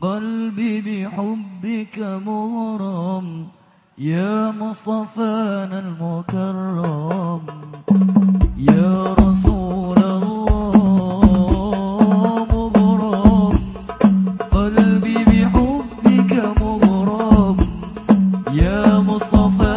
قلبي بحبك مغرم يا مصطفانا المكرم يا رسول الله مغرم قلبي بحبك مغرم يا مصطفى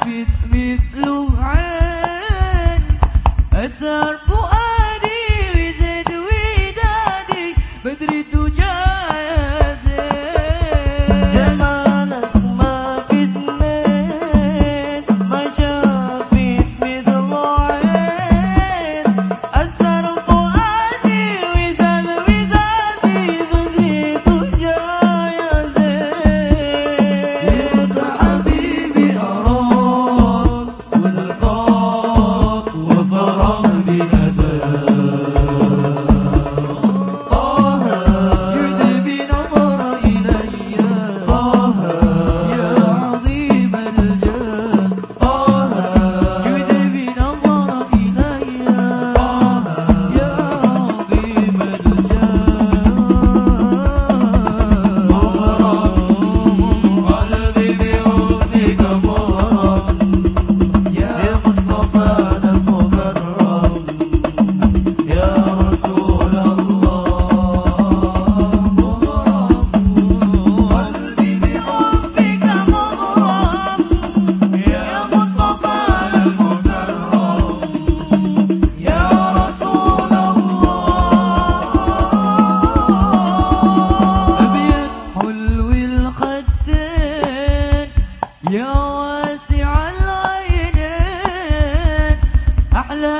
with this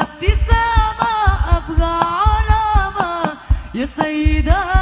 ابتسامة أبغى علامة. يا سيدة